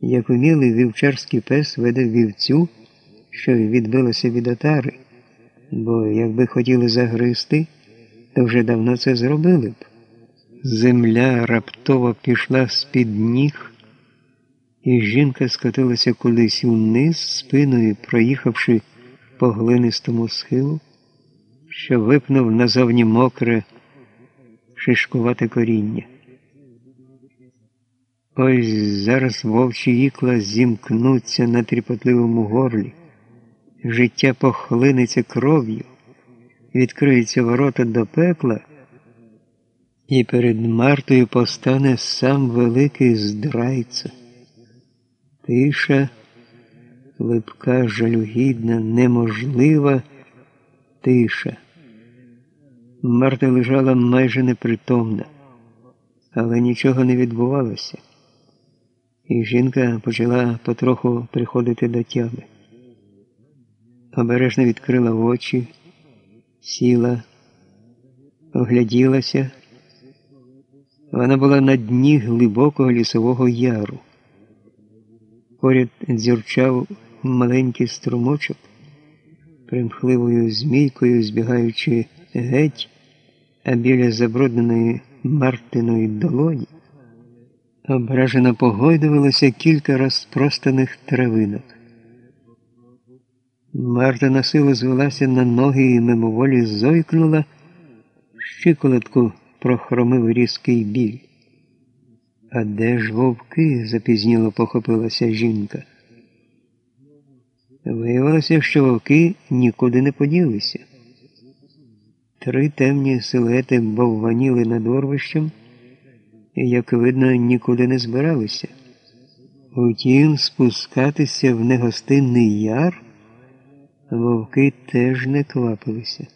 як умілий вівчарський пес веде вівцю, що відбилося від отари, бо якби хотіли загризти, то вже давно це зробили б. Земля раптово пішла з-під ніг, і жінка скотилася кудись униз, спиною, проїхавши по глинистому схилу, що випнув назовні мокре, шишкувате коріння. Ось зараз вовчі ікла зімкнуться на тріпотливому горлі, життя похлинеться кров'ю, відкриються ворота до пекла, і перед Мартою постане сам великий здрайця. Тиша, липка, жалюгідна, неможлива тиша. Марта лежала майже непритомна, але нічого не відбувалося і жінка почала потроху приходити до тями. Обережно відкрила очі, сіла, огляділася. Вона була на дні глибокого лісового яру. Поряд дзюрчав маленький струмочок, примхливою змійкою збігаючи геть, а біля забрудненої Мартиної долоні ображено погойдувалося кілька розпростаних травинок. Марта на силу звелася на ноги і мимоволі зойкнула, щиколотку прохромив різкий біль. А де ж вовки? запізніло похопилася жінка. Виявилося, що вовки нікуди не поділися. Три темні силуети бовваніли над орвищем як видно, нікуди не збиралися. Утім, спускатися в негостинний яр вовки теж не квапилися.